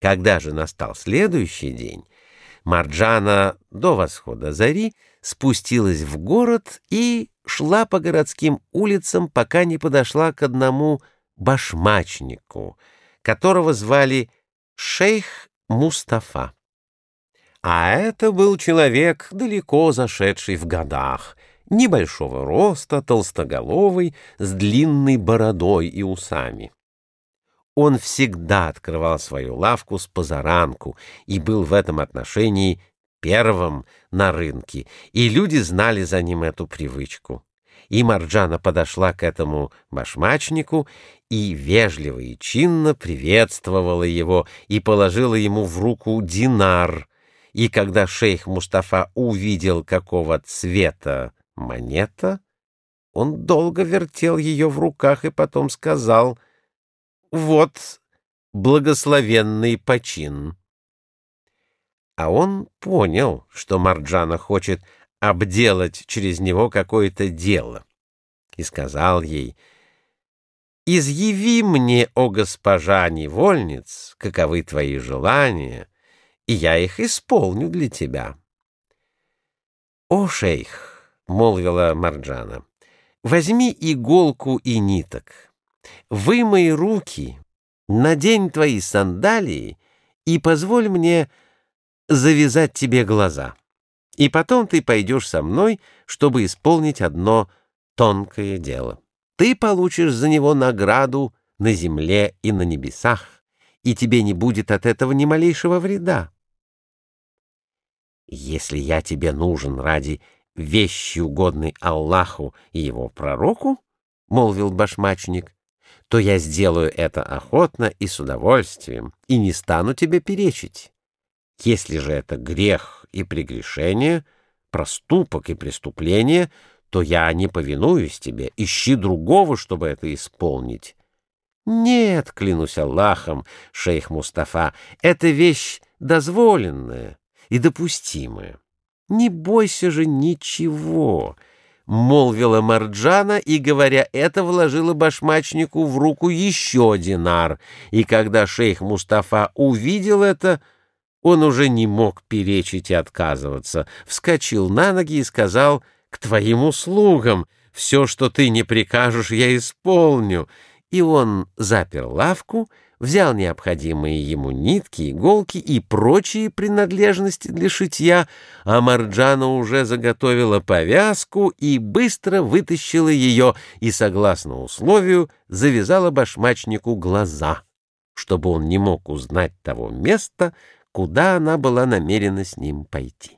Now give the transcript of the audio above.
Когда же настал следующий день, Марджана до восхода зари спустилась в город и шла по городским улицам, пока не подошла к одному башмачнику, которого звали шейх Мустафа. А это был человек, далеко зашедший в годах, небольшого роста, толстоголовый, с длинной бородой и усами. Он всегда открывал свою лавку с позаранку и был в этом отношении первым на рынке, и люди знали за ним эту привычку. И Марджана подошла к этому башмачнику и вежливо и чинно приветствовала его и положила ему в руку динар. И когда шейх Мустафа увидел, какого цвета монета, он долго вертел ее в руках и потом сказал «Вот благословенный почин». А он понял, что Марджана хочет обделать через него какое-то дело, и сказал ей, «Изъяви мне, о госпожа невольниц, каковы твои желания, и я их исполню для тебя». «О, шейх!» — молвила Марджана, — «возьми иголку и ниток, вымой руки, надень твои сандалии и позволь мне завязать тебе глаза. И потом ты пойдешь со мной, чтобы исполнить одно тонкое дело. Ты получишь за него награду на земле и на небесах, и тебе не будет от этого ни малейшего вреда. Если я тебе нужен ради вещи, угодной Аллаху и его пророку, — молвил башмачник, — то я сделаю это охотно и с удовольствием, и не стану тебе перечить. Если же это грех и прегрешение, проступок и преступление, то я не повинуюсь тебе, ищи другого, чтобы это исполнить. Нет, клянусь Аллахом, шейх Мустафа, это вещь дозволенная и допустимая. Не бойся же ничего, — молвила Марджана и, говоря это, вложила башмачнику в руку еще динар. И когда шейх Мустафа увидел это, — он уже не мог перечить и отказываться, вскочил на ноги и сказал «К твоим услугам! Все, что ты не прикажешь, я исполню!» И он запер лавку, взял необходимые ему нитки, иголки и прочие принадлежности для шитья, а Марджана уже заготовила повязку и быстро вытащила ее и, согласно условию, завязала башмачнику глаза, чтобы он не мог узнать того места, куда она была намерена с ним пойти.